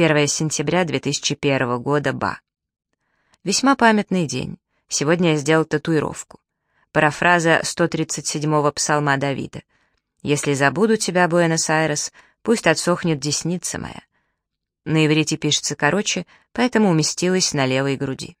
1 сентября 2001 года, Ба. Весьма памятный день. Сегодня я сделал татуировку. Парафраза 137-го псалма Давида. «Если забуду тебя, Буэнос-Айрес, пусть отсохнет десница моя». На иврите пишется короче, поэтому уместилась на левой груди.